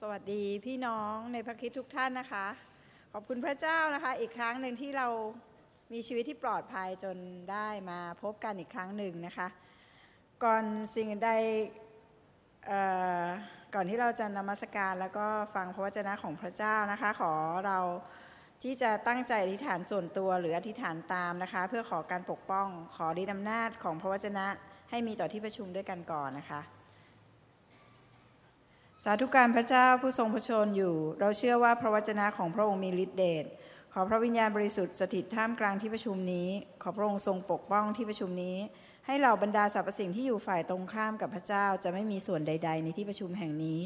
สวัสดีพี่น้องในพระคริสต์ทุกท่านนะคะ ขอบคุณพระเจ้านะคะ อีกครั้งหนึ่งที่เรามีชีวิตที่ปลอดภัยจนได้มาพบกันอีกครั้งหนึ่งนะคะ ก่อนสิ่งใดก่อนที่เราจะนมัสการแล้วก็ฟังพระวจนะของพระเจ้านะคะ ขอเราที่จะตั้งใจอธิษฐานส่วนตัวหรืออธิษฐานตามนะคะ เพื่อขอการปกป้องขอฤทธิอำนาจของพระวจนะ ให้มีต่อที่ประชุมด้วยกันก่อนนะคะ สาธุการพระเจ้าผู้ทรงพระชนอยู่ เราเชื่อว่าพระวจนะของพระองค์มีฤทธิเดชขอพระวิญญาณบริสุทธิ์สถิตท่ามกลางที่ประชุมนี้ ขอพระองค์ทรงปกป้องที่ประชุมนี้ ให้เหล่าบรรดาสรรพสิ่งที่อยู่ฝ่ายตรงข้ามกับพระเจ้าจะไม่มีส่วนใด ๆ ในที่ประชุมแห่งนี้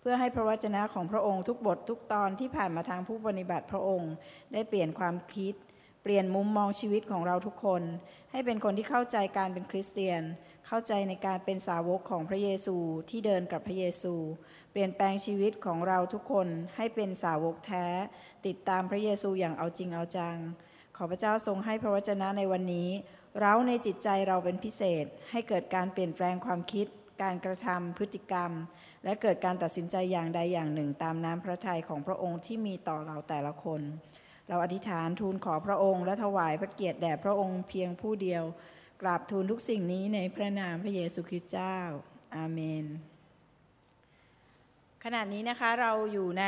เพื่อให้พระวจนะของพระองค์ทุกบททุกตอนที่ผ่านมาทางผู้ปฏิบัติพระองค์ ได้เปลี่ยนความคิด เปลี่ยนมุมมองชีวิตของเราทุกคน ให้เป็นคนที่เข้าใจการเป็นคริสเตียน เข้าใจในการเป็นสาวกของพระเยซูที่เดินกับพระเยซู เปลี่ยนแปลงชีวิตของเราทุกคนให้เป็นสาวกแท้ ติดตามพระเยซูอย่างเอาจริงเอาจัง ขอพระเจ้าทรงให้พระวจนะในวันนี้ เราในจิตใจเราเป็นพิเศษ ให้เกิดการเปลี่ยนแปลงความคิด การกระทำพฤติกรรม และเกิดการตัดสินใจอย่างใดอย่างหนึ่ง ตามน้ำพระทัยของพระองค์ที่มีต่อเราแต่ละคน เราอธิษฐานทูลขอพระองค์ และถวายพระเกียรติแด่พระองค์เพียงผู้เดียวกราบทูลทุกสิ่งนี้ในพระนามพระเยซูคริสต์เจ้า อาเมน ขณะนี้นะคะเราอยู่ใน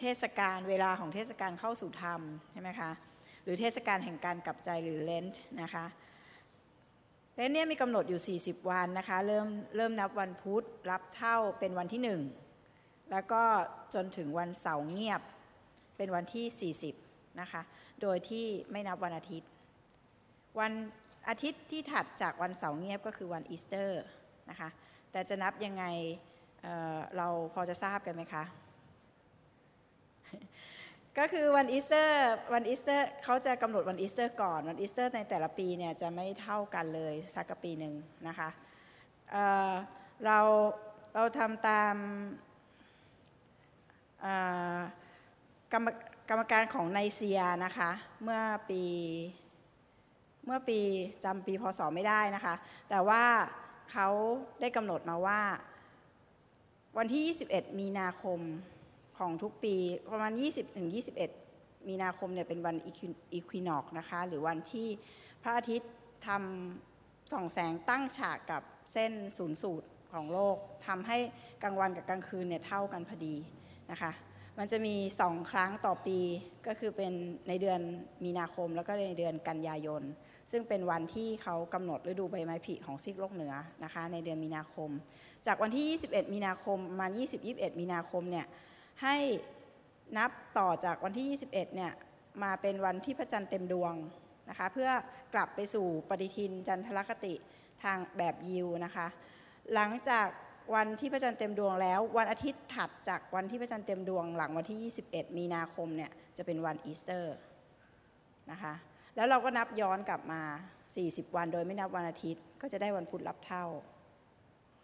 เทศกาลเวลาของเทศกาลเข้าสู่ธรรมใช่ไหมคะหรือเทศกาลแห่งการกลับใจหรือเลนต์นะคะเลนต์เนี่ยมีกำหนดอยู่ 40 วันนะคะเริ่มเริ่มนับวันพุธรับเท่าเป็นวันที่หนึ่งแล้วก็จนถึงวันเสาร์เงียบเป็นวันที่ 40นะคะโดยที่ไม่นับวันอาทิตย์ วันอาทิตย์ที่ถัดจากวันเสาร์เงียบก็คือวันอีสเตอร์นะคะแต่จะนับยังไง เราพอจะทราบกันไหมคะ ก็คือวันอีสเตอร์วันอีสเตอร์เขาจะกำหนดวันอีสเตอร์ก่อนวันอีสเตอร์ในแต่ละปีเนี่ยจะไม่เท่ากันเลยสักปีหนึ่งนะคะเราเราทำตามกรรมกรรมการของไนเซียนะคะ เมื่อปีเมื่อปีจำปีพศไม่ได้นะคะ แต่ว่าเขาได้กำหนดมาว่า วันที่ 21 มีนาคมของทุกปีประมาณ 20ถึง21 มีนาคมเนี่ยเป็นวันอีควินอกนะคะ หรือวันที่พระอาทิตย์ทำส่องแสงตั้งฉากกับเส้นศูนย์สูตรของโลกทำให้กลางวันกับกลางคืนเนี่ยเท่ากันพอดีนะคะ มันจะมีสองครั้งต่อปีก็คือเป็นในเดือนมีนาคมแล้วก็ในเดือนกันยายน ซึ่งเป็นวันที่เขากำหนดฤดูใบไม้ผลิของซีกโลกเหนือนะคะในเดือนมีนาคม จากวันที่ 21 มีนาคมมา 20-21 มีนาคมเนี่ยให้นับต่อจากวันที่ 21 เนี่ยมาเป็นวันที่พระจันทร์เต็มดวงนะคะเพื่อกลับไปสู่ปฏิทินจันทรคติทางแบบยิวนะคะ หลังจาก วันที่พระจันทร์เต็มดวงแล้ว วันอาทิตย์ถัดจากวันที่พระจันทร์เต็มดวงหลังวันที่ 21 มีนาคมเนี่ยจะเป็นวันอีสเตอร์นะคะแล้วเราก็นับย้อนกลับมา 40 วันโดยไม่นับวันอาทิตย์ก็จะได้วันพุธรับเถ้า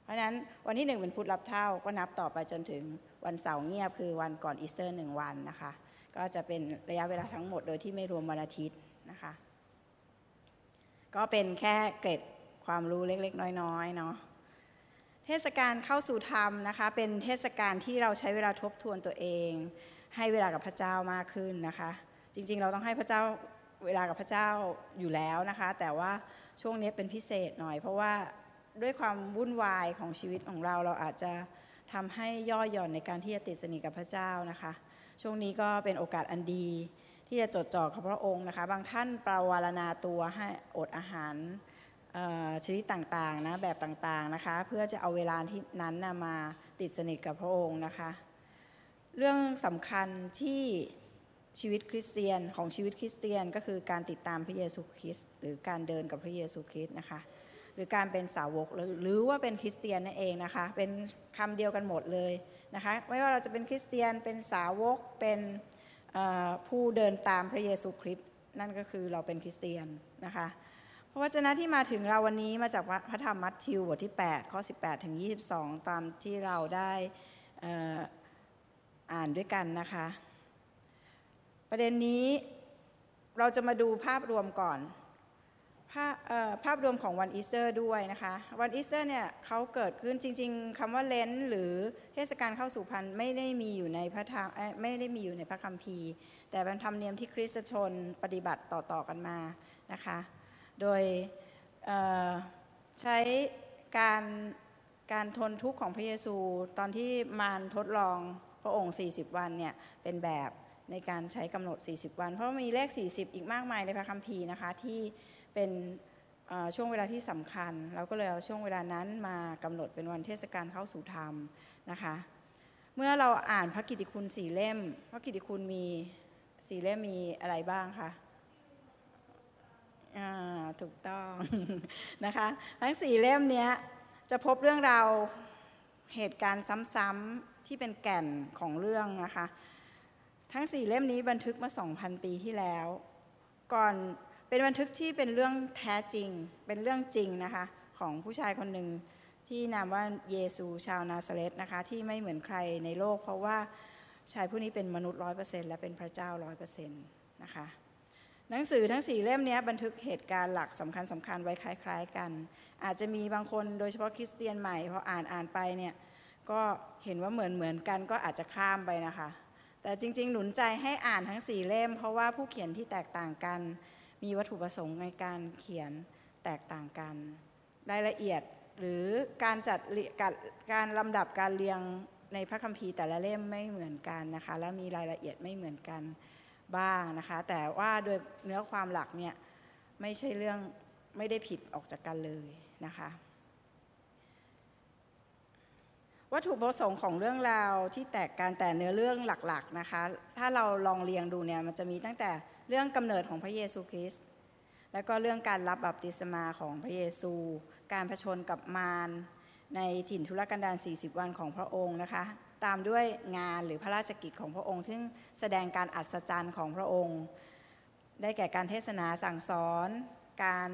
เพราะนั้นวันที่หนึ่งเป็นพุธรับเถ้า ก็นับต่อไปจนถึงวันเสาร์เงียบคือวันก่อนอีสเตอร์หนึ่งวันนะคะก็จะเป็นระยะเวลาทั้งหมดโดยที่ไม่รวมวันอาทิตย์นะคะก็เป็นแค่เกร็ดความรู้เล็กๆ น้อยๆเนาะ เทศกาลเข้าสู่ธรรมนะคะ เป็นเทศกาลที่เราใช้เวลาทบทวนตัวเอง ให้เวลากับพระเจ้ามากขึ้นนะคะ จริงๆ เราต้องให้พระเจ้าเวลากับพระเจ้าอยู่แล้วนะคะ แต่ว่าช่วงนี้เป็นพิเศษหน่อย เพราะว่าด้วยความวุ่นวายของชีวิตของเราเราอาจจะทำให้ย่อหย่อนในการที่จะติดสนิทกับพระเจ้านะคะ ช่วงนี้ก็เป็นโอกาสอันดี ที่จะจดจ่อกับพระองค์นะคะ บางท่านปราวารณาตัวให้อดอาหาร ชนิดต่างๆนะแบบต่างๆนะคะ เพื่อจะเอาเวลาที่นั้นนะมาติดสนิทกับพระองค์นะคะ เรื่องสำคัญที่ชีวิตคริสเตียนของชีวิตคริสเตียนก็คือการติดตามพระเยซูคริสต์หรือการเดินกับพระเยซูคริสต์นะคะ หรือการเป็นสาวกหรือว่าเป็นคริสเตียนนั่นเองนะคะ เป็นคำเดียวกันหมดเลยนะคะ ไม่ว่าเราจะเป็นคริสเตียนเป็นสาวกเป็นผู้เดินตามพระเยซูคริสต์นั่นก็คือเราเป็นคริสเตียนนะคะ ระวจนะที่มาถึงเราวันนี้มาจากพระธรรมมัทธิวบทที่ 8 ข้อ 18 ถึง 22 ตามที่เราได้อ่านด้วยกันนะคะ ประเด็นนี้เราจะมาดูภาพรวมก่อนภาพเอ่อภาพรวมของวันอีสเตอร์ด้วยนะคะวันอีสเตอร์เนี่ยเขาเกิดขึ้นจริง ๆคำว่าเลนหรือเทศกาลเข้าสู่พันธุ์ไม่ได้มีอยู่ในพระธรรมไม่ได้มีอยู่ในพระคัมภีร์ แต่เป็นธรรมเนียมที่คริสตชนปฏิบัติต่อๆกันมานะคะ โดยใช้การการทนทุกข์ของพระเยซูตอนที่มารทดลองพระองค์ 40 วันเนี่ยเป็นแบบในการใช้กำหนด 40 วัน เพราะมีเลข 40 อีกมากมายในพระคัมภีร์นะคะที่เป็นช่วงเวลาที่สำคัญ เราก็เลยเอาช่วงเวลานั้นมากำหนดเป็นวันเทศกาลเข้าสู่ธรรมนะคะ เมื่อเราอ่านพระกิตติคุณสี่เล่ม พระกิตติคุณมีสี่เล่มมีอะไรบ้างคะ อ่าถูกต้องนะคะทั้งสี่เล่มนี้จะพบเรื่องราวเหตุการณ์ซ้ำๆที่เป็นแก่นของเรื่องนะคะ ทั้งสี่เล่มนี้บันทึกมา 2,000 ปีที่แล้ว ก่อนเป็นบันทึกที่เป็นเรื่องแท้จริง เป็นเรื่องจริงนะคะ ของผู้ชายคนหนึ่งที่นามว่าเยซูชาวนาซาเรตนะคะที่ไม่เหมือนใครในโลก เพราะว่าชายผู้นี้เป็นมนุษย์ร้อยเปอร์เซ็นต์และเป็นพระเจ้าร้อยเปอร์เซ็นต์นะคะ หนังสือทั้งสี่เล่มนี้บันทึกเหตุการณ์หลักสำคัญสำคัญไว้คล้าย ๆ กัน อาจจะมีบางคนโดยเฉพาะคริสเตียนใหม่พออ่านอ่านไปเนี่ยก็เห็นว่าเหมือนเหมือนกันก็อาจจะข้ามไปนะคะ แต่จริง ๆ หนุนใจให้อ่านทั้งสี่เล่ม เพราะว่าผู้เขียนที่แตกต่างกัน มีวัตถุประสงค์ในการเขียนแตกต่างกัน รายละเอียดหรือการจัดการลำดับการเรียงในพระคัมภีร์แต่ละเล่มไม่เหมือนกันนะคะ และมีรายละเอียดไม่เหมือนกัน บ้างนะคะ แต่ว่าโดยเนื้อความหลักเนี่ยไม่ใช่เรื่องไม่ได้ผิดออกจากกันเลยนะคะวัตถุประสงค์ของเรื่องราวที่แตกกันแต่เนื้อเรื่องหลักๆนะคะ ถ้าเราลองเรียงดูเนี่ยมันจะมีตั้งแต่เรื่องกำเนิดของพระเยซูคริสต์แล้วก็เรื่องการรับบัพติศมาของพระเยซู การผชนกับมารในถิ่นทุรกันดาร40 วันของพระองค์นะคะ ตามด้วยงานหรือพระราชกิจของพระองค์ ซึ่งแสดงการอัศจรรย์ของพระองค์ ได้แก่การเทศนาสั่งสอน การ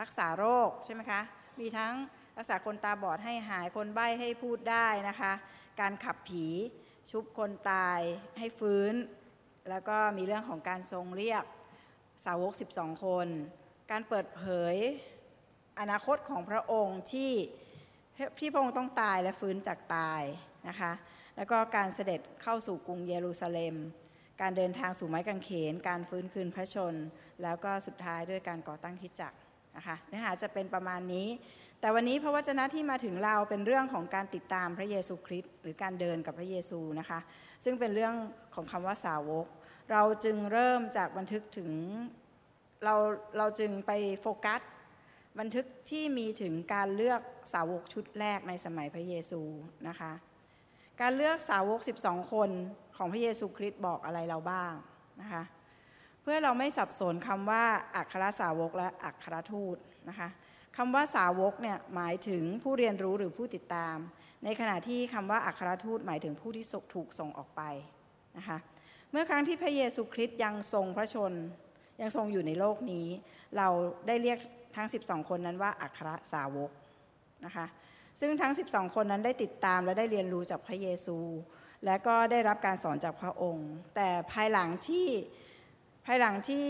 รักษาโรคใช่ไหมคะ มีทั้งรักษาคนตาบอดให้หายคนใบ้ให้พูดได้นะคะ การขับผีชุบคนตายให้ฟื้น แล้วก็มีเรื่องของการทรงเรียกสาวก 12 คน การเปิดเผยอนาคตของพระองค์ที่ที่พระองค์ต้องตายและฟื้นจากตายนะคะ แล้วก็การเสด็จเข้าสู่กรุงเยรูซาเล็ม การเดินทางสู่ไม้กางเขน การฟื้นคืนพระชน แล้วก็สุดท้ายด้วยการก่อตั้งคิดจักรนะคะเนื้อหาจะเป็นประมาณนี้ แต่วันนี้พระวจนะที่มาถึงเราเป็นเรื่องของการติดตามพระเยซูคริสต์หรือการเดินกับพระเยซูนะคะซึ่งเป็นเรื่องของคำว่าสาวก เราจึงเริ่มจากบันทึกถึงเราเราจึงไปโฟกัสบันทึกที่มีถึงการเลือกสาวกชุดแรกในสมัยพระเยซูนะคะ การเลือกสาวก 12 คนของพระเยซูคริสต์บอกอะไรเราบ้างนะคะเพื่อเราไม่สับสนคำว่าอัครสาวกและอัครทูตนะคะคำว่าสาวกเนี่ยหมายถึงผู้เรียนรู้หรือผู้ติดตาม ในขณะที่คำว่าอัครทูตหมายถึงผู้ที่ถูกส่งออกไปนะคะเมื่อครั้งที่พระเยซูคริสต์ยังทรงพระชนยังทรงอยู่ในโลกนี้ เราได้เรียกทั้ง 12 คนนั้นว่าอัครสาวกนะคะ ซึ่งทั้ง 12 คนนั้นได้ติดตามและได้เรียนรู้จากพระเยซู และก็ได้รับการสอนจากพระองค์ แต่ภายหลังที่ภายหลังที่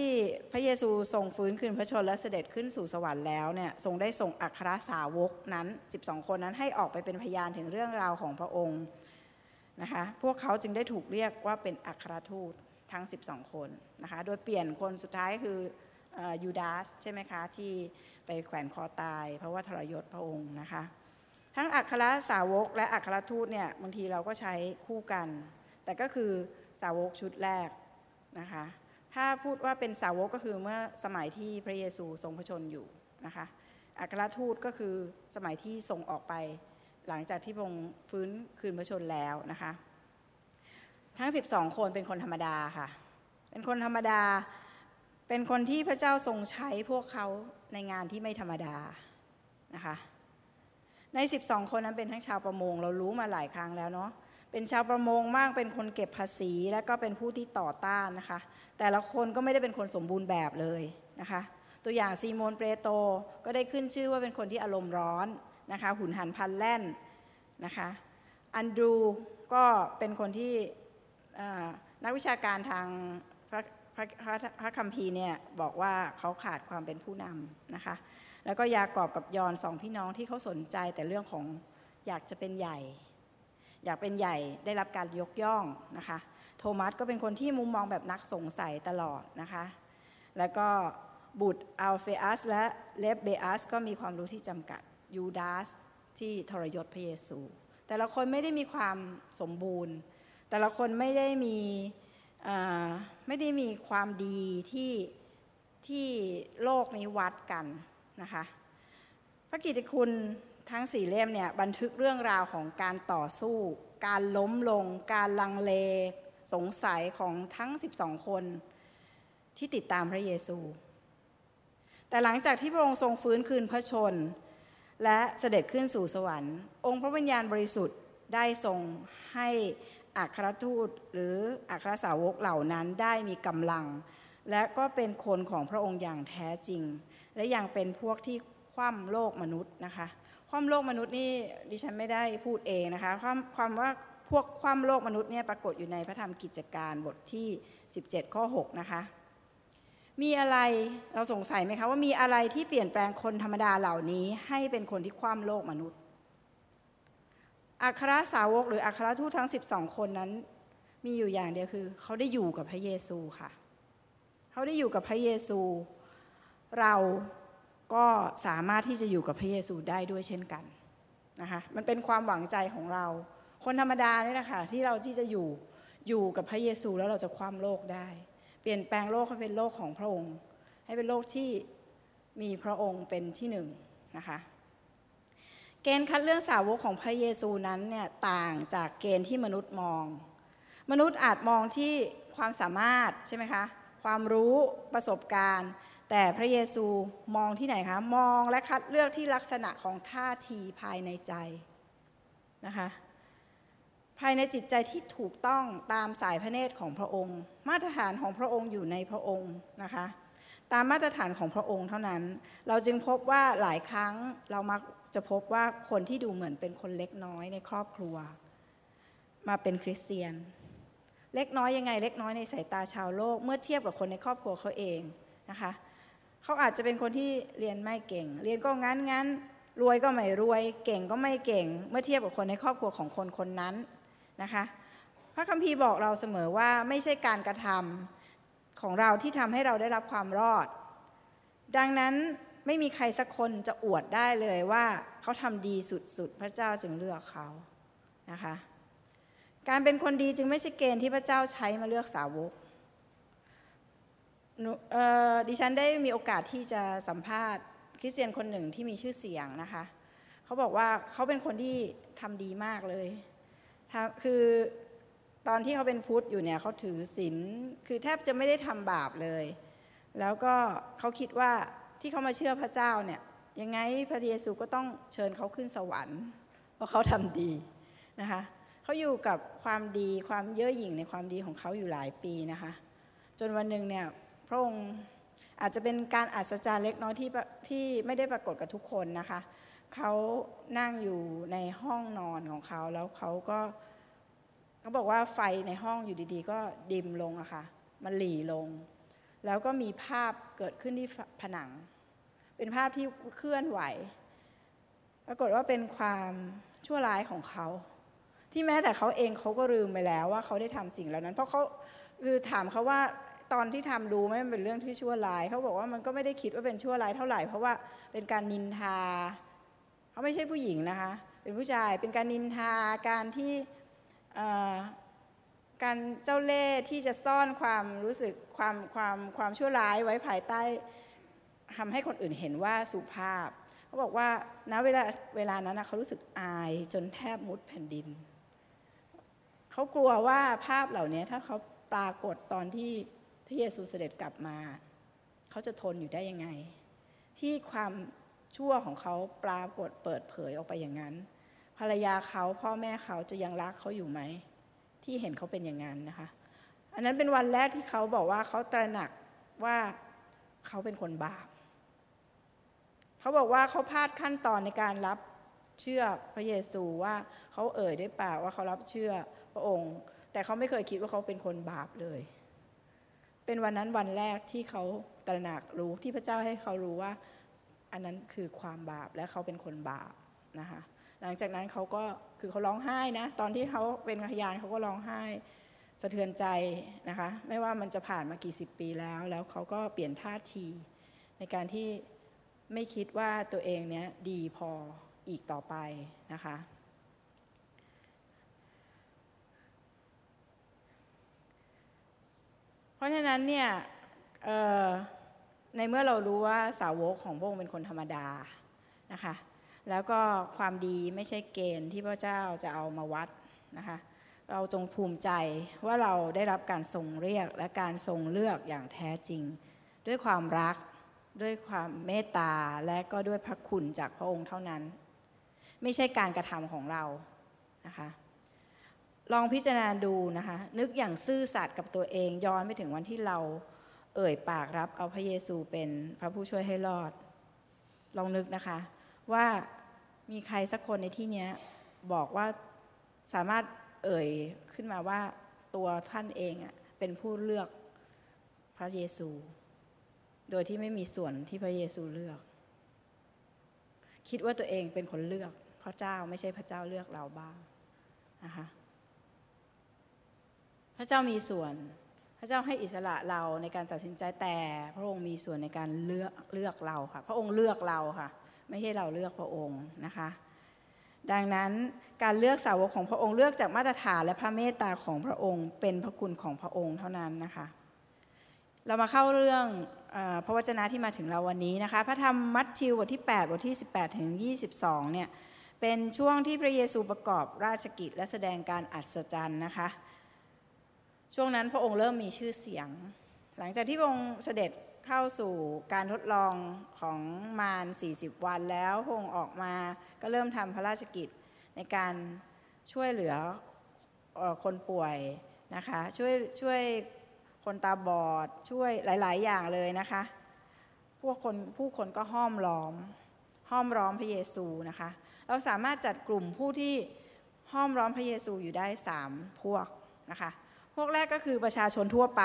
พระเยซูทรงฟื้นคืนพระชนและเสด็จขึ้นสู่สวรรค์แล้วเนี่ยทรงได้ส่งอัครสาวกนั้น 12 คนนั้นให้ออกไปเป็นพยานถึงเรื่องราวของพระองค์นะคะพวกเขาจึงได้ถูกเรียกว่าเป็นอัครทูตทั้ง 12 คนนะคะโดยเปลี่ยนคนสุดท้ายคือยูดาสใช่ไหมคะที่ไปแขวนคอตาย เพราะว่าทรยศพระองค์นะคะ ทั้งอัครสาวกและอัครทูตเนี่ยบางทีเราก็ใช้คู่กัน แต่ก็คือสาวกชุดแรกนะคะ ถ้าพูดว่าเป็นสาวกก็คือเมื่อสมัยที่พระเยซูทรงพระชนอยู่นะคะ อัครทูตก็คือสมัยที่ทรงออกไป หลังจากที่พระองค์ฟื้นคืนพระชนแล้วนะคะ ทั้ง 12 คนเป็นคนธรรมดาค่ะ เป็นคนธรรมดา เป็นคนที่พระเจ้าทรงใช้พวกเขาในงานที่ไม่ธรรมดานะคะ ใน 12 คนนั้นเป็นทั้งชาวประมง เรารู้มาหลายครั้งแล้วเนาะเป็นชาวประมงมากเป็นคนเก็บภาษี และก็เป็นผู้ที่ต่อต้านนะคะ แต่ละคนก็ไม่ได้เป็นคนสมบูรณ์แบบเลยนะคะ ตัวอย่างซีโมนเปรโตก็ได้ขึ้นชื่อว่าเป็นคนที่อารมณ์ร้อนนะคะหุนหันพันแล่นนะคะอันดรูก็เป็นคนที่นักวิชาการทางพระพระพระพระคัมภีร์เนี่ยบอกว่าเขาขาดความเป็นผู้นำนะคะ แล้วก็ยากอบกับยอนสองพี่น้องที่เขาสนใจแต่เรื่องของอยากจะเป็นใหญ่ อยากเป็นใหญ่ได้รับการยกย่องนะคะ โทมัสก็เป็นคนที่มุมมองแบบนักสงสัยตลอดนะคะ แล้วก็บุตรอัลเฟอัสและเลฟเบอัสก็มีความรู้ที่จำกัดยูดาสที่ทรยศพระเยซู แต่ละคนไม่ได้มีความสมบูรณ์ แต่ละคนไม่ได้มีไม่ได้มีความดีที่ที่โลกนี้วัดกัน นะคะพระกิตติคุณทั้งสี่เล่มเนี่ยบันทึกเรื่องราวของการต่อสู้ การล้มลง การลังเล สงสัยของทั้ง 12 คนที่ติดตามพระเยซู แต่หลังจากที่พระองค์ทรงฟื้นคืนพระชน และเสด็จขึ้นสู่สวรรค์ องค์พระวิญญาณบริสุทธิ์ได้ทรงให้อัครทูตหรืออัครสาวกเหล่านั้นได้มีกำลัง และก็เป็นคนของพระองค์อย่างแท้จริง และยังเป็นพวกที่คว่ำโลกมนุษย์นะคะคว่ำโลกมนุษย์นี่ดิฉันไม่ได้พูดเองนะคะความความว่าพวกคว่ำโลกมนุษย์เนี่ยปรากฏอยู่ในพระธรรมกิจการบทที่ 17 ข้อ 6 นะคะ มีอะไรเราสงสัยไหมคะว่ามีอะไรที่เปลี่ยนแปลงคนธรรมดาเหล่านี้ ให้เป็นคนที่คว่ำโลกมนุษย์ อัครสาวกหรืออัครทูตทั้ง 12 คนนั้น มีอยู่อย่างเดียวคือ เขาได้อยู่กับพระเยซูค่ะ เขาได้อยู่กับพระเยซู เราก็สามารถที่จะอยู่กับพระเยซูได้ด้วยเช่นกันนะคะมันเป็นความหวังใจของเรา คนธรรมดานี่แหละค่ะที่เราที่จะอยู่อยู่กับพระเยซูแล้วเราจะคว่ำโลกได้ เปลี่ยนแปลงโลกให้เป็นโลกของพระองค์ ให้เป็นโลกที่มีพระองค์เป็นที่หนึ่งนะคะเกณฑ์คัดเลือกสาวกของพระเยซูนั้นเนี่ยต่างจากเกณฑ์ที่มนุษย์มอง มนุษย์อาจมองที่ความสามารถใช่ไหมคะความรู้ประสบการณ์ แต่พระเยซูมองที่ไหนคะ มองและคัดเลือกที่ลักษณะของท่าทีภายในใจนะคะ ภายในจิตใจที่ถูกต้องตามสายพระเนตรของพระองค์ มาตรฐานของพระองค์อยู่ในพระองค์นะคะ ตามมาตรฐานของพระองค์เท่านั้น เราจึงพบว่าหลายครั้งเรามักจะพบว่าคนที่ดูเหมือนเป็นคนเล็กน้อยในครอบครัว มาเป็นคริสเตียน เล็กน้อยยังไง เล็กน้อยในสายตาชาวโลก เมื่อเทียบกับคนในครอบครัวเขาเองนะคะ เขาอาจจะเป็นคนที่เรียนไม่เก่ง เรียนก็งั้นงั้นรวยก็ไม่รวย เก่งก็ไม่เก่ง เมื่อเทียบกับคนในครอบครัวของคนคนนั้นนะคะ พระคัมภีร์บอกเราเสมอว่าไม่ใช่การกระทำของเราที่ทำให้เราได้รับความรอด ดังนั้นไม่มีใครสักคนจะอวดได้เลยว่าเขาทำดีสุดๆ พระเจ้าจึงเลือกเขานะคะ การเป็นคนดีจึงไม่ใช่เกณฑ์ที่พระเจ้าใช้มาเลือกสาวก ดิฉันได้มีโอกาสที่จะสัมภาษณ์ คริสเตียนคนหนึ่งที่มีชื่อเสียงนะคะ เขาบอกว่าเขาเป็นคนที่ทำดีมากเลย คือตอนที่เขาเป็นพุทธอยู่เนี่ยเขาถือศีล คือแทบจะไม่ได้ทำบาปเลย แล้วก็เขาคิดว่าที่เขามาเชื่อพระเจ้าเนี่ย ยังไงพระเยซูก็ต้องเชิญเขาขึ้นสวรรค์ เพราะเขาทำดีนะคะเขาอยู่กับความดีความเย่อหยิ่งในความดีของเขาอยู่หลายปีนะคะ จนวันหนึ่งเนี่ย พระองค์อาจจะเป็นการอัศจรรย์เล็กน้อยที่ที่ไม่ได้ปรากฏกับทุกคนนะคะเขานั่งอยู่ในห้องนอนของเขาแล้วเขาก็เขาบอกว่าไฟในห้องอยู่ดีๆ ก็ดิมลงอะคะ่ะมันหลีลง แล้วก็มีภาพเกิดขึ้นที่ผนัง เป็นภาพที่เคลื่อนไหว ปรากฏว่าเป็นความชั่วร้ายของเขา ที่แม้แต่เขาเองเขาก็ลืมไปแล้วว่าเขาได้ทำสิ่งเหล่านั้น เพราะเขาคือถามเขาว่า ตอนที่ทำดูไม่เป็นเรื่องที่ชั่วร้ายเขาบอกว่ามันก็ไม่ได้คิดว่าเป็นชั่วร้ายเท่าไหร่ เพราะว่าเป็นการนินทาเขาไม่ใช่ผู้หญิงนะคะ เป็นผู้ชายเป็นการนินทาการที่การเจ้าเล่ห์ที่จะซ่อนความรู้สึกความความความชั่วร้ายไว้ภายใต้ทำให้คนอื่นเห็นว่าสุภาพเขาบอกว่าณเวลาเวลานั้นเขารู้สึกอายจนแทบมุดแผ่นดิน เขากลัวว่าภาพเหล่านี้ถ้าเขาปรากฏตอนที่ พระเยซูเสด็จกลับมา เขาจะทนอยู่ได้ยังไง ที่ความชั่วของเขาปรากฏเปิดเผยออกไปอย่างนั้น ภรรยาเขาพ่อแม่เขาจะยังรักเขาอยู่ไหม ที่เห็นเขาเป็นอย่างนั้นนะคะ อันนั้นเป็นวันแรกที่เขาบอกว่าเขาตระหนักว่าเขาเป็นคนบาป เขาบอกว่าเขาพลาดขั้นตอนในการรับเชื่อพระเยซูว่าเขาเอ่ยด้วยปากว่าเขารับเชื่อพระองค์ แต่เขาไม่เคยคิดว่าเขาเป็นคนบาปเลย เป็นวันนั้นวันแรกที่เขาตระหนักรู้ที่พระเจ้าให้เขารู้ว่า อันนั้นคือความบาปและเขาเป็นคนบาปนะคะหลังจากนั้นเขาก็คือเขาร้องไห้นะตอนที่เขาเป็นพยานเขาก็ร้องไห้สะเทือนใจนะคะไม่ว่ามันจะผ่านมากี่สิบปีแล้ว แล้วเขาก็เปลี่ยนท่าที ในการที่ไม่คิดว่าตัวเองเนี้ยดีพออีกต่อไปนะคะ เพราะฉะนั้นเนี่ยในเมื่อเรารู้ว่าสาวกของพระองค์เป็นคนธรรมดานะคะ แล้วก็ความดีไม่ใช่เกณฑ์ที่พระเจ้าจะเอามาวัดนะคะ เราจงภูมิใจว่าเราได้รับการทรงเรียกและการทรงเลือกอย่างแท้จริง ด้วยความรักด้วยความเมตตาและก็ด้วยพระคุณจากพระองค์เท่านั้น ไม่ใช่การกระทำของเรานะคะ ลองพิจารณาดูนะคะ นึกอย่างซื่อสัตย์กับตัวเองย้อนไปถึงวันที่เราเอ่ยปากรับเอาพระเยซูเป็นพระผู้ช่วยให้รอด ลองนึกนะคะ ว่ามีใครสักคนในที่นี้บอกว่าสามารถเอ่ยขึ้นมาว่าตัวท่านเองเป็นผู้เลือกพระเยซู โดยที่ไม่มีส่วนที่พระเยซูเลือก คิดว่าตัวเองเป็นคนเลือกพระเจ้าไม่ใช่พระเจ้าเลือกเราบ้างนะคะ พระเจ้ามีส่วน พระเจ้าให้อิสระเราในการตัดสินใจแต่พระองค์มีส่วนในการเลือกเลือกเราค่ะ พระองค์เลือกเราค่ะ ไม่ใช่เราเลือกพระองค์นะคะ ดังนั้นการเลือกสาวกของพระองค์เลือกจากมาตรฐานและพระเมตตาของพระองค์ เป็นพระคุณของพระองค์เท่านั้นนะคะ เรามาเข้าเรื่องอพระวจนะที่มาถึงเราวันนี้นะคะ พระธรรมมัทธิวบทที่8บทที่ 18 ถึง 22 เนี่ยเป็นช่วงที่พระเยซูประกอบราชกิจและแสดงการอัศจรรย์นะคะ ช่วงนั้นพระองค์เริ่มมีชื่อเสียง หลังจากที่พระองค์เสด็จเข้าสู่การทดลองของมาร 40 วันแล้วพระองค์ออกมาก็เริ่มทำพระราชกิจในการช่วยเหลือคนป่วยนะคะช่วยช่วยคนตาบอดช่วยหลาย ๆ อย่างเลยนะคะ พวกคนผู้คนก็ห้อมล้อม ห้อมล้อมพระเยซูนะคะ เราสามารถจัดกลุ่มผู้ที่ห้อมล้อมพระเยซูอยู่ได้สามพวกนะคะ พวกแรกก็คือประชาชนทั่วไป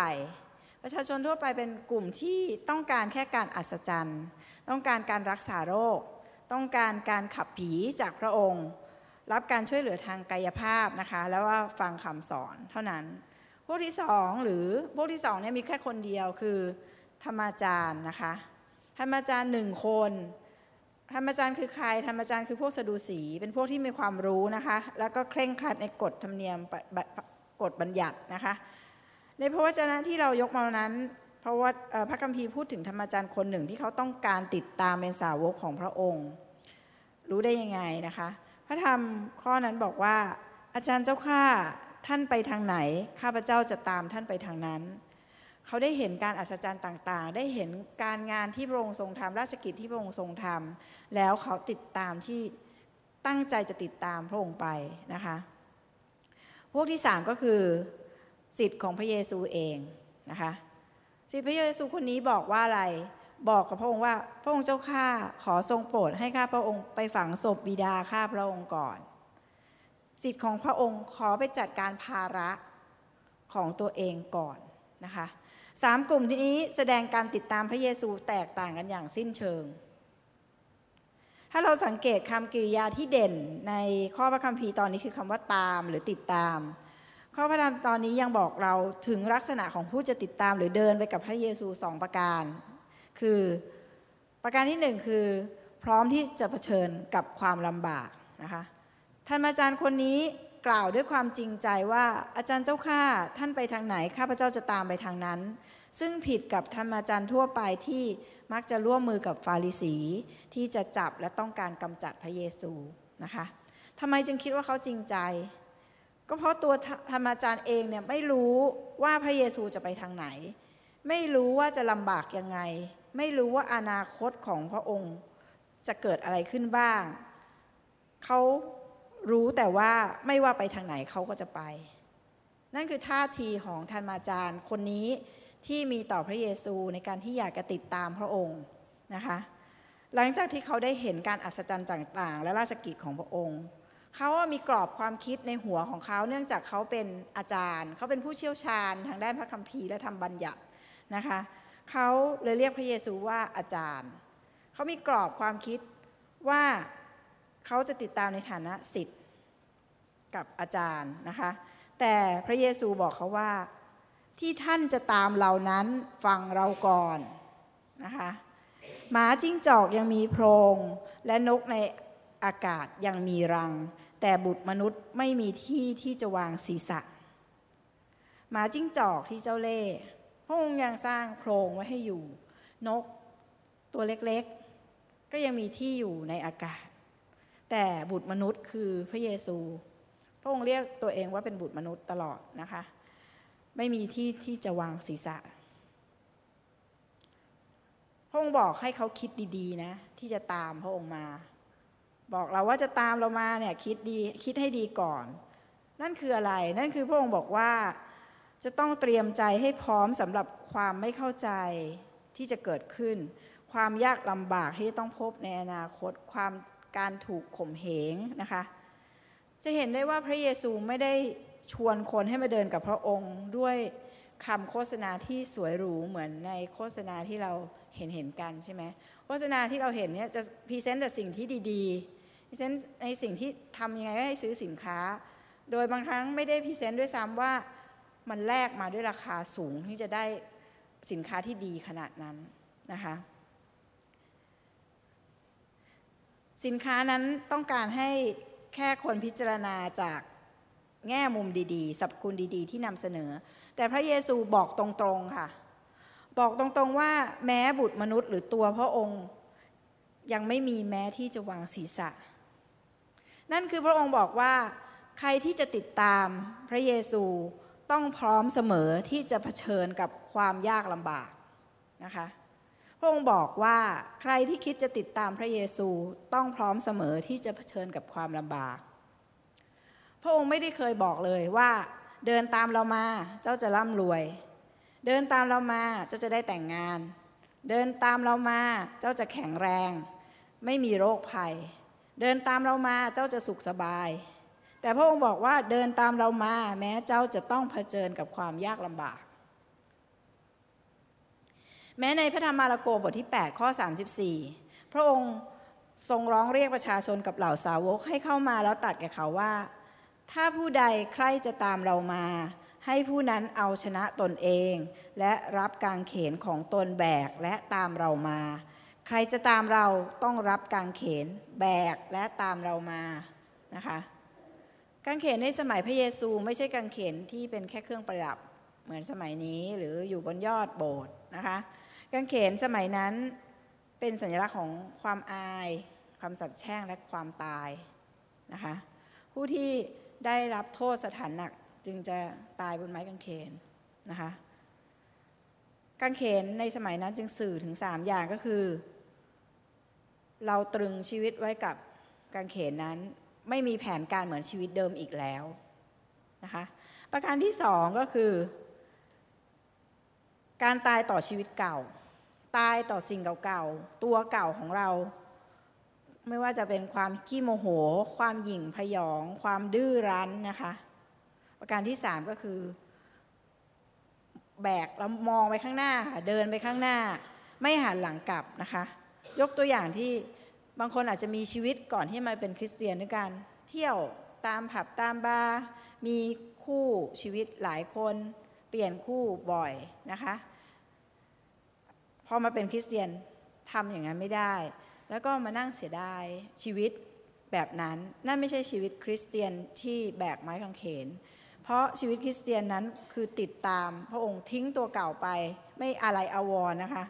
ประชาชนทั่วไปเป็นกลุ่มที่ต้องการแค่การอัศจรรย์ ต้องการการรักษาโรค ต้องการการขับผีจากพระองค์ รับการช่วยเหลือทางกายภาพนะคะ แล้วว่าฟังคำสอนเท่านั้น พวกที่สองหรือพวกที่สองเนี่ยมีแค่คนเดียวคือธรรมาจารย์นะคะ ธรรมาจารย์หนึ่งคนธรรมาจารย์คือใครธรรมาจารย์คือพวกสะดูสี เป็นพวกที่มีความรู้นะคะ แล้วก็เคร่งครัดในกฎธรรมเนียม กฎบัญญัตินะคะ ในพระวจนะที่เรายกมานั้นพระว่าพระคัมภีร์พูดถึงธรรมจารย์คนหนึ่งที่เขาต้องการติดตามเป็นสาวกของพระองค์ รู้ได้ยังไงนะคะ พระธรรมข้อนั้นบอกว่า อาจารย์เจ้าข้าท่านไปทางไหน ข้าพเจ้าจะตามท่านไปทางนั้น เขาได้เห็นการอัศจรรย์ต่างๆ ได้เห็นการงานที่พระองค์ทรงทำราชกิจที่พระองค์ทรงทำแล้วเขาติดตามที่ตั้งใจจะติดตามพระองค์ไปนะคะ พวกที่สามก็คือสิทธิ์ของพระเยซูเองนะคะสิทธิพระเยซูคนนี้บอกว่าอะไรบอกกับพระองค์ว่า พระองค์เจ้าข้าขอทรงโปรดให้ข้าพระองค์ไปฝังศพบิดาข้าพระองค์ก่อน สิทธิ์ของพระองค์ขอไปจัดการภาระของตัวเองก่อนนะคะสามกลุ่มที่นี้แสดงการติดตามพระเยซูแตกต่างกันอย่างสิ้นเชิง ถ้าเราสังเกตคำกริยาที่เด่นในข้อพระคัมภีร์ตอนนี้คือคำว่าตามหรือติดตาม ข้อพระธรรมตอนนี้ยังบอกเราถึงลักษณะของผู้จะติดตามหรือเดินไปกับพระเยซูสองประการ คือประการที่หนึ่งคือพร้อมที่จะเผชิญกับความลำบากนะคะท่านอาจารย์คนนี้กล่าวด้วยความจริงใจว่าอาจารย์เจ้าข้าท่านไปทางไหนข้าพเจ้าจะตามไปทางนั้น ซึ่งผิดกับธรรมอาจารย์ทั่วไปที่ มักจะร่วมมือกับฟาริสีที่จะจับและต้องการกำจัดพระเยซูนะคะทำไมจึงคิดว่าเขาจริงใจ ก็เพราะตัวธรรมาจารย์เองเนี่ยไม่รู้ว่าพระเยซูจะไปทางไหน ไม่รู้ว่าจะลำบากยังไง ไม่รู้ว่าอนาคตของพระองค์จะเกิดอะไรขึ้นบ้าง เขารู้แต่ว่าไม่ว่าไปทางไหนเขาก็จะไป นั่นคือท่าทีของธรรมาจารย์คนนี้ ที่มีต่อพระเยซูในการที่อยากจะติดตามพระองค์นะคะหลังจากที่เขาได้เห็นการอัศจรรย์ต่าง ๆ และราชกิจของพระองค์ เขาว่ามีกรอบความคิดในหัวของเขา เนื่องจากเขาเป็นอาจารย์ เขาเป็นผู้เชี่ยวชาญทางด้านพระคัมภีร์และทำบัญญัตินะคะเขาเลยเรียกพระเยซูว่าอาจารย์ เขามีกรอบความคิดว่าเขาจะติดตามในฐานะสิทธิ์กับอาจารย์นะคะ แต่พระเยซูบอกเขาว่า ที่ท่านจะตามเรานั้นฟังเราก่อนนะคะหมาจิ้งจอกยังมีโพรงและนกในอากาศยังมีรัง แต่บุตรมนุษย์ไม่มีที่ที่จะวางศีรษะหมาจิ้งจอกที่เจ้าเล่ห์พระองค์ยังสร้างโพรงไว้ให้อยู่ นกตัวเล็กๆ ก็ยังมีที่อยู่ในอากาศ แต่บุตรมนุษย์คือพระเยซู พระองค์เรียกตัวเองว่าเป็นบุตรมนุษย์ตลอดนะคะ ไม่มีที่ที่จะวางศีรษะ พระองค์บอกให้เขาคิดดีๆ นะ ที่จะตามพระองค์มา บอกเราว่าจะตามเรามาเนี่ยคิดดีคิดให้ดีก่อน นั่นคืออะไร นั่นคือพระองค์บอกว่าจะต้องเตรียมใจให้พร้อมสำหรับความไม่เข้าใจที่จะเกิดขึ้น ความยากลำบากที่ต้องพบในอนาคต ความการถูกข่มเหงนะคะ จะเห็นได้ว่าพระเยซูไม่ได้ ชวนคนให้มาเดินกับพระองค์ด้วยคำโฆษณาที่สวยหรูเหมือนในโฆษณาที่เราเห็นเห็นกันใช่ไหมโฆษณาที่เราเห็นเนี่ยจะพรีเซนต์แต่สิ่งที่ดีๆ present ในสิ่งที่ทำยังไงให้ซื้อสินค้า โดยบางครั้งไม่ได้ present ด้วยซ้ำว่ามันแลกมาด้วยราคาสูงที่จะได้สินค้าที่ดีขนาดนั้นนะคะสินค้านั้นต้องการให้แค่คนพิจารณาจาก แง่มุมดีๆสรรพคุณดีๆ ที่นำเสนอ แต่พระเยซูบอกตรงๆค่ะ บอกตรงๆว่าแม้บุตรมนุษย์ หรือตัวพระองค์ยังไม่มีแม้ที่จะวางศีรษะ นั่นคือพระองค์บอกว่าใครที่จะติดตามพระเยซูต้องพร้อมเสมอที่จะเผชิญกับความยากลำบากนะคะพระองค์บอกว่าใครที่คิดจะติดตามพระเยซูต้องพร้อมเสมอที่จะเผชิญกับความลำบาก พระองค์ไม่ได้เคยบอกเลยว่า เดินตามเรามาเจ้าจะร่ำรวย เดินตามเรามาเจ้าจะได้แต่งงาน เดินตามเรามาเจ้าจะแข็งแรง ไม่มีโรคภัย เดินตามเรามาเจ้าจะสุขสบาย แต่พระองค์บอกว่าเดินตามเรามาแม้เจ้าจะต้องเผชิญกับความยากลำบากแม้ในพระธรรมมาระโกบทที่ 8 ข้อ 34 พระองค์ทรงร้องเรียกประชาชนกับเหล่าสาวกให้เข้ามาแล้วตัดแก่เขาว่า ถ้าผู้ใดใครจะตามเรามา ให้ผู้นั้นเอาชนะตนเอง และรับการเขนของตนแบกและตามเรามา ใครจะตามเราต้องรับการเขนแบกและตามเรามานะคะกางเขนในสมัยพระเยซูไม่ใช่กางเขนที่เป็นแค่เครื่องประดับเหมือนสมัยนี้หรืออยู่บนยอดโบสถ์นะคะกางเขนสมัยนั้นเป็นสัญลักษณ์ของความอาย ความสับแช่งและความตายนะคะผู้ที่ ได้รับโทษสถานหนักจึงจะตายบนไม้กางเขนนะคะ กางเขนในสมัยนั้นจึงสื่อถึงสามอย่างก็คือ เราตรึงชีวิตไว้กับกางเขนนั้น ไม่มีแผนการเหมือนชีวิตเดิมอีกแล้วนะคะประการที่สองก็คือ การตายต่อชีวิตเก่า ตายต่อสิ่งเก่าๆตัวเก่าของเรา ไม่ว่าจะเป็นความขี้โมโห ความหยิ่งพยอง ความดื้อรั้นนะคะ ประการที่สามก็คือ แบกแล้วมองไปข้างหน้าค่ะเดินไปข้างหน้า ไม่หันหลังกลับนะคะ ยกตัวอย่างที่บางคนอาจจะมีชีวิตก่อนที่มาเป็นคริสเตียนด้วยกัน เที่ยวตามผับตามบาร์มีคู่ชีวิตหลายคน เปลี่ยนคู่บ่อยนะคะ พอมาเป็นคริสเตียนทำอย่างนั้นไม่ได้ แล้วก็มานั่งเสียดายชีวิตแบบนั้น นั่นไม่ใช่ชีวิตคริสเตียนที่แบกไม้กางเขน เพราะชีวิตคริสเตียนนั้นคือติดตามพระองค์ทิ้งตัวเก่าไป ไม่อะไรอาวรนะคะ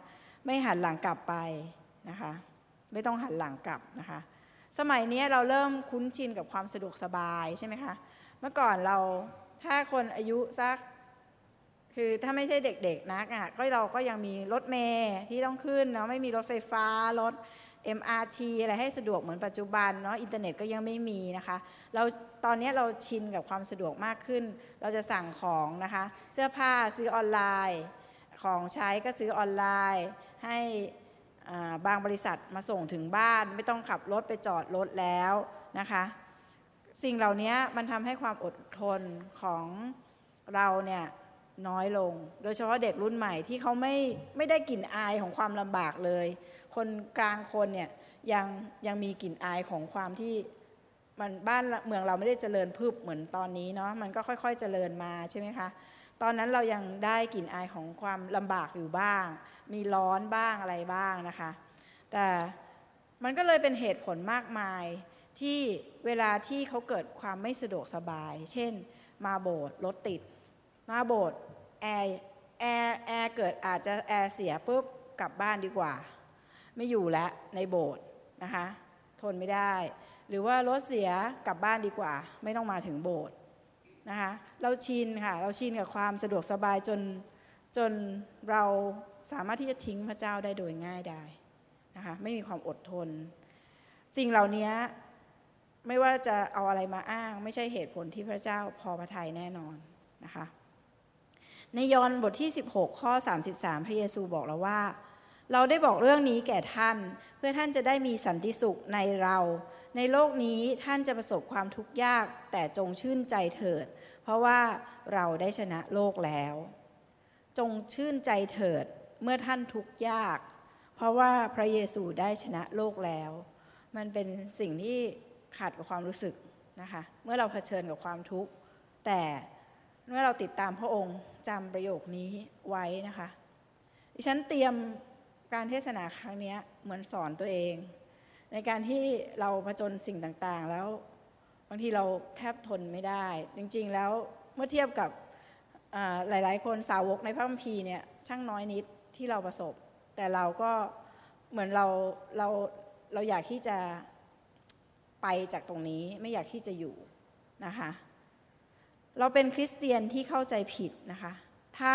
ไม่หันหลังกลับไปนะคะ ไม่ต้องหันหลังกลับนะคะ สมัยนี้เราเริ่มคุ้นชินกับความสะดวกสบายใช่ไหมคะ เมื่อก่อนเราถ้าคนอายุสักคือถ้าไม่ใช่เด็กๆนักอะก็เราก็ยังมีรถเมย์ที่ต้องขึ้นเนาะไม่มีรถไฟฟ้ารถ MRT อะไรให้สะดวกเหมือนปัจจุบันเนาะอินเทอร์เน็ตก็ยังไม่มีนะคะเราตอนนี้เราชินกับความสะดวกมากขึ้น เราจะสั่งของนะคะ เสื้อผ้าซื้อออนไลน์ ของใช้ก็ซื้อออนไลน์ ให้บางบริษัทมาส่งถึงบ้าน ไม่ต้องขับรถไปจอดรถแล้วนะคะ สิ่งเหล่านี้มันทำให้ความอดทนของเราเนี่ยน้อยลง โดยเฉพาะเด็กรุ่นใหม่ที่เขาไม่ไม่ได้กลิ่นอายของความลำบากเลย คนกลางคนเนี่ยยังยังมีกลิ่นอายของความที่มันบ้านเมืองเราไม่ได้เจริญพืบเหมือนตอนนี้เนาะมันก็ค่อย ๆ เจริญมาใช่ไหมคะตอนนั้นเรายังได้กลิ่นอายของความลำบากอยู่บ้าง มีร้อนบ้างอะไรบ้างนะคะ แต่มันก็เลยเป็นเหตุผลมากมายที่เวลาที่เขาเกิดความไม่สะดวกสบาย เช่น มาโบสถ์รถติด มาโบสถ์แอร์แอร์แอร์เกิดอาจจะแอร์เสียปุ๊บกลับบ้านดีกว่า ไม่อยู่แล้วในโบสถ์นะคะทนไม่ได้ หรือว่ารถเสียกลับบ้านดีกว่า ไม่ต้องมาถึงโบสถ์นะคะเราชินค่ะเราชินกับความสะดวกสบายจนจนเราสามารถที่จะทิ้งพระเจ้าได้โดยง่ายได้นะคะไม่มีความอดทน สิ่งเหล่านี้ไม่ว่าจะเอาอะไรมาอ้าง ไม่ใช่เหตุผลที่พระเจ้าพอพระทัยแน่นอนนะคะในยอห์นบทที่ 16 ข้อ 33 พระเยซูบอกเราว่า เราได้บอกเรื่องนี้แก่ท่าน เพื่อท่านจะได้มีสันติสุขในเรา ในโลกนี้ท่านจะประสบความทุกข์ยากแต่จงชื่นใจเถิด เพราะว่าเราได้ชนะโลกแล้ว จงชื่นใจเถิดเมื่อท่านทุกข์ยาก เพราะว่าพระเยซูได้ชนะโลกแล้ว มันเป็นสิ่งที่ขาดกับความรู้สึกนะคะเมื่อเราเผชิญกับความทุกข์ แต่เมื่อเราติดตามพระองค์จำประโยคนี้ไว้นะคะ ดิฉันเตรียม การเทศนาครั้งนี้เหมือนสอนตัวเอง ในการที่เราผจญสิ่งต่างๆ แล้วบางทีเราแทบทนไม่ได้ จริงๆแล้วเมื่อเทียบกับหลายๆ คนสาวกในพระคัมภีร์เนี่ยช่างน้อยนิดที่เราประสบ แต่เราก็เหมือนเราเราเราอยากที่จะไปจากตรงนี้ไม่อยากที่จะอยู่นะคะ เราเป็นคริสเตียนที่เข้าใจผิดนะคะ ถ้า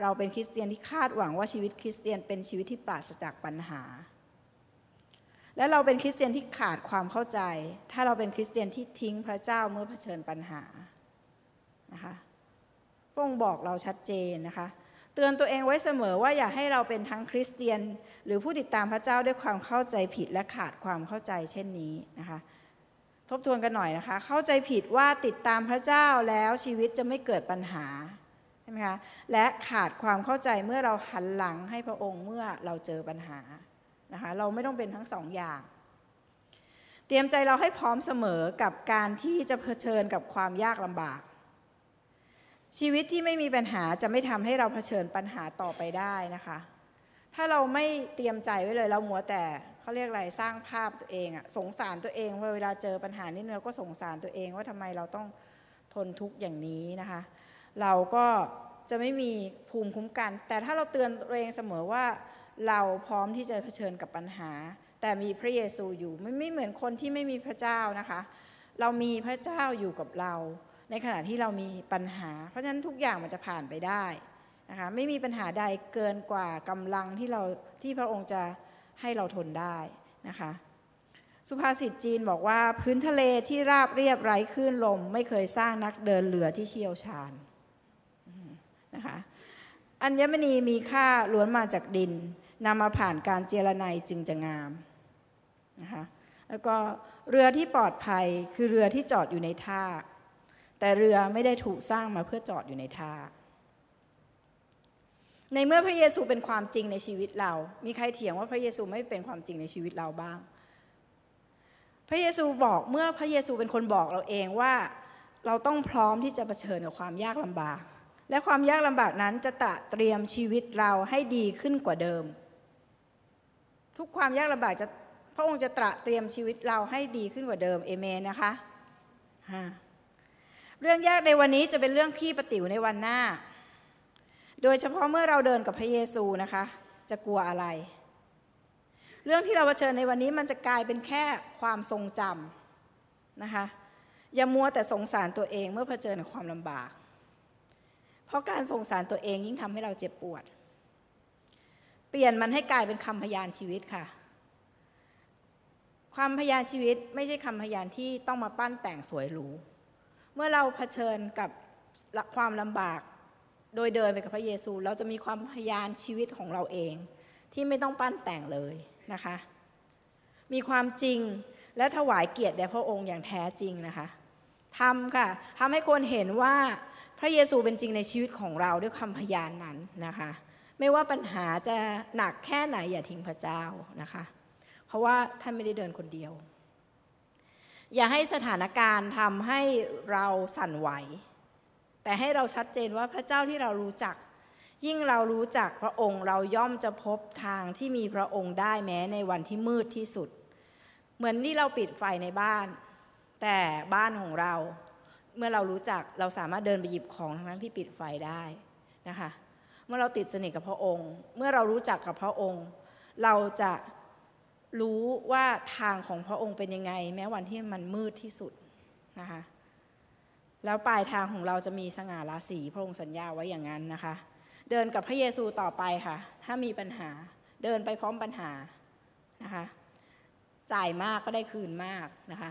เราเป็นคริสเตียนที่คาดหวังว่าชีวิตคริสเตียนเป็นชีวิตที่ปราศจากปัญหา และเราเป็นคริสเตียนที่ขาดความเข้าใจ ถ้าเราเป็นคริสเตียนที่ทิ้งพระเจ้าเมื่อเผชิญปัญหานะคะพระองค์บอกเราชัดเจนนะคะ เตือนตัวเองไว้เสมอว่าอย่าให้เราเป็นทั้งคริสเตียน หรือผู้ติดตามพระเจ้าด้วยความเข้าใจผิดและขาดความเข้าใจเช่นนี้นะคะทบทวนกันหน่อยนะคะ เข้าใจผิดว่าติดตามพระเจ้าแล้วชีวิตจะไม่เกิดปัญหา ช่ไหมคะและขาดความเข้าใจเมื่อเราหันหลังให้พระองค์เมื่อเราเจอปัญหานะคะเราไม่ต้องเป็นทั้งสองอย่าง เตรียมใจเราให้พร้อมเสมอกับการที่จะเผชิญกับความยากลำบาก ชีวิตที่ไม่มีปัญหาจะไม่ทำให้เราเผชิญปัญหาต่อไปได้นะคะ ถ้าเราไม่เตรียมใจไว้เลยเรามัวแต่เขาเรียกอะไรสร้างภาพตัวเองอะสงสารตัวเองว่าเวลาเจอปัญหานี้เราก็สงสารตัวเองว่าทำไมเราต้องทนทุกข์อย่างนี้นะคะ เราก็จะไม่มีภูมิคุ้มกัน แต่ถ้าเราเตือนตัวเองเสมอว่าเราพร้อมที่จะเผชิญกับปัญหา แต่มีพระเยซูอยู่ไม่ไม่เหมือนคนที่ไม่มีพระเจ้านะคะ เรามีพระเจ้าอยู่กับเรา ในขณะที่เรามีปัญหา เพราะฉะนั้นทุกอย่างมันจะผ่านไปได้นะคะไม่มีปัญหาใดเกินกว่ากำลังที่เราที่พระองค์จะให้เราทนได้นะคะสุภาษิตจีนบอกว่าพื้นทะเลที่ราบเรียบไร้คลื่นลม ไม่เคยสร้างนักเดินเรือที่เชี่ยวชาญ นะคะอัญมณีมีค่าล้วนมาจากดินนำมาผ่านการเจรไนจึงจะงามนะคะแล้วก็เรือที่ปลอดภัยคือเรือที่จอดอยู่ในท่า แต่เรือไม่ได้ถูกสร้างมาเพื่อจอดอยู่ในท่า ในเมื่อพระเยซูเป็นความจริงในชีวิตเรา มีใครเถียงว่าพระเยซูไม่เป็นความจริงในชีวิตเราบ้าง พระเยซูบอกเมื่อพระเยซูเป็นคนบอกเราเองว่า เราต้องพร้อมที่จะเผชิญกับความยากลำบาก และความยากลำบากนั้นจะตระเตรียมชีวิตเราให้ดีขึ้นกว่าเดิม ทุกความยากลำบากจะพระองค์จะตระเตรียมชีวิตเราให้ดีขึ้นกว่าเดิมเอเมนนะคะเรื่องยากในวันนี้จะเป็นเรื่องขี้ประติ๋วในวันหน้า โดยเฉพาะเมื่อเราเดินกับพระเยซูนะคะ จะกลัวอะไร เรื่องที่เราเผชิญในวันนี้มันจะกลายเป็นแค่ความทรงจำนะคะ อย่ามัวแต่สงสารตัวเองเมื่อเผชิญกับความลำบาก เพราะการสงสารตัวเองยิ่งทำให้เราเจ็บปวด เปลี่ยนมันให้กลายเป็นคำพยานชีวิตค่ะ ความพยานชีวิตไม่ใช่คำพยานที่ต้องมาปั้นแต่งสวยหรู เมื่อเราเผชิญกับความลำบากโดยเดินไปกับพระเยซู เราจะมีความพยานชีวิตของเราเอง ที่ไม่ต้องปั้นแต่งเลยนะคะ มีความจริงและถวายเกียรติแด่พระองค์อย่างแท้จริงนะคะทำค่ะทำให้คนเห็นว่า พระเยซูเป็นจริงในชีวิตของเราด้วยคำพยานนั้นนะคะ ไม่ว่าปัญหาจะหนักแค่ไหนอย่าทิ้งพระเจ้านะคะ เพราะว่าท่านไม่ได้เดินคนเดียว อย่าให้สถานการณ์ทำให้เราสั่นไหว แต่ให้เราชัดเจนว่าพระเจ้าที่เรารู้จัก ยิ่งเรารู้จักพระองค์เราย่อมจะพบทางที่มีพระองค์ได้แม้ในวันที่มืดที่สุด เหมือนที่เราปิดไฟในบ้าน แต่บ้านของเรา เมื่อเรารู้จักเราสามารถเดินไปหยิบของทั้งที่ปิดไฟได้นะคะเมื่อเราติดสนิทกับพระองค์ เมื่อเรารู้จักกับพระองค์ เราจะรู้ว่าทางของพระองค์เป็นยังไง แม้วันที่มันมืดที่สุดนะคะแล้วปลายทางของเราจะมีสง่าราศีพระองค์สัญญาไว้อย่างนั้นนะคะ เดินกับพระเยซูต่อไปค่ะ ถ้ามีปัญหาเดินไปพร้อมปัญหานะคะ จ่ายมากก็ได้คืนมากนะคะ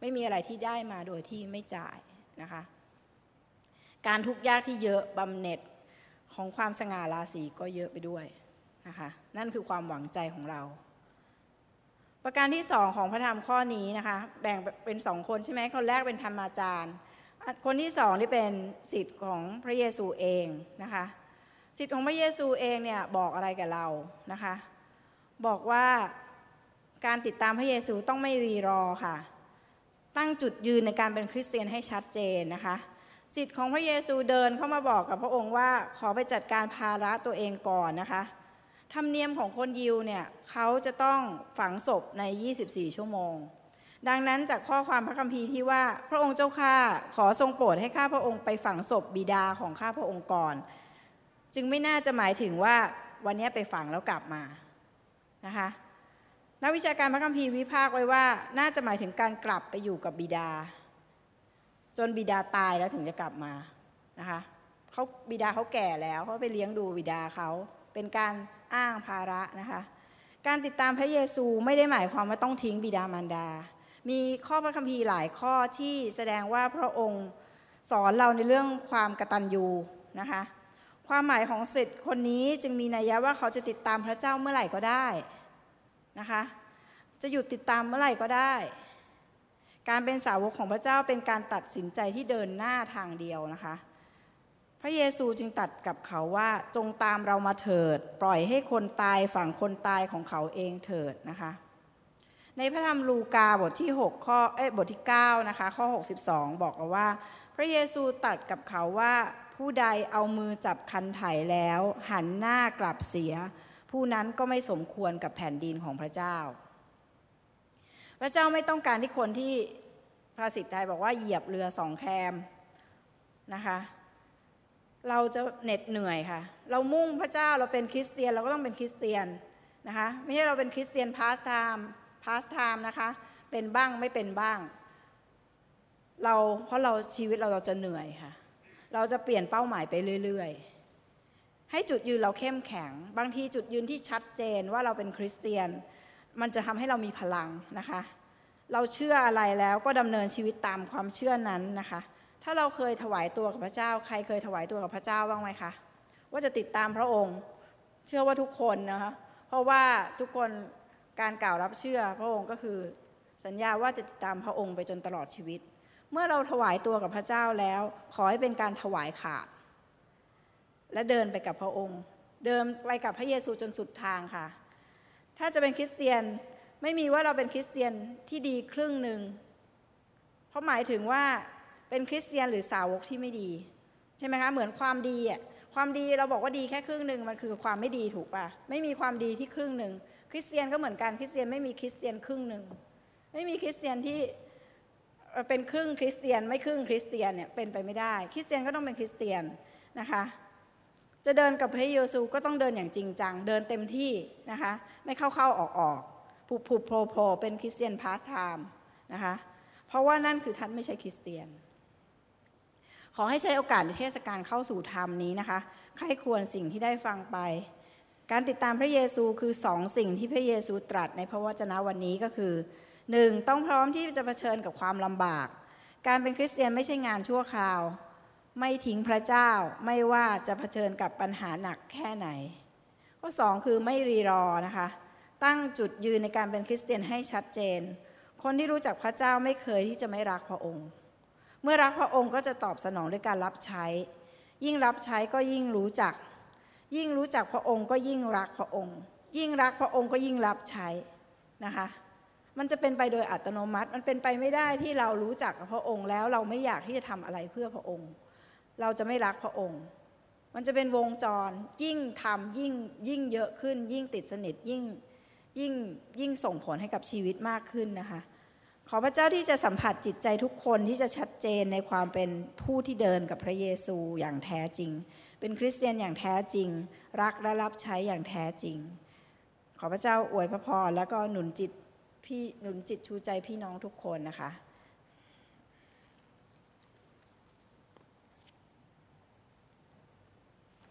ไม่มีอะไรที่ได้มาโดยที่ไม่จ่าย นะคะ การทุกข์ยากที่เยอะบำเหน็จของความสง่าราศีก็เยอะไปด้วยนะคะนั่นคือความหวังใจของเรา ประการที่สองของพระธรรมข้อนี้นะคะแบ่งเป็นสองคนใช่ไหมคนแรกเป็นธรรมาจารย์ คนที่สองนี่เป็นสิทธิ์ของพระเยซูเองนะคะสิทธิ์ของพระเยซูเองเนี่ยบอกอะไรกับเรานะคะ บอกว่าการติดตามพระเยซูต้องไม่รีรอค่ะ ตั้งจุดยืนในการเป็นคริสเตียนให้ชัดเจนนะคะสิทธิ์ของพระเยซูเดินเข้ามาบอกกับพระองค์ว่าขอไปจัดการภาระตัวเองก่อนนะคะธรรมเนียมของคนยิวเนี่ยเขาจะต้องฝังศพใน 24 ชั่วโมง ดังนั้นจากข้อความพระคัมภีร์ที่ว่าพระองค์เจ้าข้าขอทรงโปรดให้ข้าพระองค์ไปฝังศพบิดาของข้าพระองค์ก่อน จึงไม่น่าจะหมายถึงว่าวันนี้ไปฝังแล้วกลับมานะคะ นักวิชาการพระคัมภีร์วิพากษ์ไว้ว่า น่าจะหมายถึงการกลับไปอยู่กับบิดา จนบิดาตายแล้วถึงจะกลับมานะคะเขาบิดาเขาแก่แล้วเขาไปเลี้ยงดูบิดาเขาเป็นการอ้างภาระนะคะการติดตามพระเยซูไม่ได้หมายความว่าต้องทิ้งบิดามารดา มีข้อพระคัมภีร์หลายข้อที่แสดงว่าพระองค์สอนเราในเรื่องความกตัญญูนะคะความหมายของสิทธิ์คนนี้จึงมีนัยยะว่าเขาจะติดตามพระเจ้าเมื่อไหร่ก็ได้ นะคะ จะหยุดติดตามเมื่อไหร่ก็ได้ การเป็นสาวกของพระเจ้าเป็นการตัดสินใจที่เดินหน้าทางเดียวนะคะ พระเยซูจึงตัดกับเขาว่าจงตามเรามาเถิด ปล่อยให้คนตายฝั่งคนตายของเขาเองเถิดนะคะ ในพระธรรมลูกาบทที่6ข้อเอ้บทที่9นะคะข้อ 62 บอกเราว่า พระเยซูตัดกับเขาว่าผู้ใดเอามือจับคันไถแล้ว หันหน้ากลับเสีย ผู้นั้นก็ไม่สมควรกับแผ่นดินของพระเจ้า พระเจ้าไม่ต้องการที่คนที่ภาษิตไทยบอกว่าเหยียบเรือสองแคมนะคะ เราจะเหน็ดเหนื่อยค่ะ เรามุ่งพระเจ้าเราเป็นคริสเตียนเราก็ต้องเป็นคริสเตียนนะคะไม่ใช่เราเป็นคริสเตียน part-time part-time นะคะ เป็นบ้างไม่เป็นบ้าง เราเพราะเราชีวิตเราเราจะเหนื่อยค่ะ เราจะเปลี่ยนเป้าหมายไปเรื่อย ๆ ให้จุดยืนเราเข้มแข็ง บางทีจุดยืนที่ชัดเจนว่าเราเป็นคริสเตียน มันจะทำให้เรามีพลังนะคะ เราเชื่ออะไรแล้วก็ดำเนินชีวิตตามความเชื่อนั้นนะคะ ถ้าเราเคยถวายตัวกับพระเจ้า ใครเคยถวายตัวกับพระเจ้าบ้างไหมคะ ว่าจะติดตามพระองค์ เชื่อว่าทุกคนนะคะ เพราะว่าทุกคนการกล่าวรับเชื่อพระองค์ก็คือสัญญาว่าจะติดตามพระองค์ไปจนตลอดชีวิต เมื่อเราถวายตัวกับพระเจ้าแล้ว ขอให้เป็นการถวายขาด และเดินไปกับพระองค์ เดินไปกับพระเยซูจนสุดทางค่ะ ถ้าจะเป็นคริสเตียนไม่มีว่าเราเป็นคริสเตียนที่ดีครึ่งหนึ่ง เพราะหมายถึงว่าเป็นคริสเตียนหรือสาวกที่ไม่ดี ใช่ไหมคะ เหมือนความดีอะความดีเราบอกว่าดีแค่ครึ่งหนึ่งมันคือความไม่ดีถูกปะไม่มีความดีที่ครึ่งหนึ่งคริสเตียนก็เหมือนกันคริสเตียนไม่มีคริสเตียนครึ่งหนึ่งไม่มีคริสเตียนที่เป็นครึ่งคริสเตียน ไม่ครึ่งคริสเตียนเนี่ยเป็นไปไม่ได้ คริสเตียนก็ต้องเป็นคริสเตียนนะคะ จะเดินกับพระเยซูก็ต้องเดินอย่างจริงจัง เดินเต็มที่นะคะ ไม่เข้าเข้าออกออกผลุบผลุบโผล่โผล่เป็นคริสเตียนพาสไทม์นะคะ เพราะว่านั่นคือท่านไม่ใช่คริสเตียน ขอให้ใช้โอกาสในเทศกาลเข้าสู่ธรรมนี้นะคะ ใคร่ครวญสิ่งที่ได้ฟังไป การติดตามพระเยซูคือสองสิ่งที่พระเยซูตรัสในพระวจนะวันนี้ก็คือหนึ่งต้องพร้อมที่จะเผชิญกับความลำบาก การเป็นคริสเตียนไม่ใช่งานชั่วคราว ไม่ทิ้งพระเจ้าไม่ว่าจะเผชิญกับปัญหาหนักแค่ไหน ข้อสองคือไม่รีรอนะคะ ตั้งจุดยืนในการเป็นคริสเตียนให้ชัดเจน คนที่รู้จักพระเจ้าไม่เคยที่จะไม่รักพระองค์ เมื่อรักพระองค์ก็จะตอบสนองด้วยการรับใช้ ยิ่งรับใช้ก็ยิ่งรู้จัก ยิ่งรู้จักพระองค์ก็ยิ่งรักพระองค์ ยิ่งรักพระองค์ก็ยิ่งรับใช้นะคะมันจะเป็นไปโดยอัตโนมัติ มันเป็นไปไม่ได้ที่เรารู้จักกับพระองค์แล้วเราไม่อยากที่จะทำอะไรเพื่อพระองค์ เราจะไม่รักพระองค์ มันจะเป็นวงจรยิ่งทำยิ่งยิ่งเยอะขึ้น ยิ่งติดสนิทยิ่งยิ่งยิ่งส่งผลให้กับชีวิตมากขึ้นนะคะ ขอพระเจ้าที่จะสัมผัสจิตใจทุกคนที่จะชัดเจนในความเป็นผู้ที่เดินกับพระเยซูอย่างแท้จริง เป็นคริสเตียนอย่างแท้จริง รักและรับใช้อย่างแท้จริง ขอพระเจ้าอวยพระพรแล้วก็หนุนจิตพี่หนุนจิตชูใจพี่น้องทุกคนนะคะ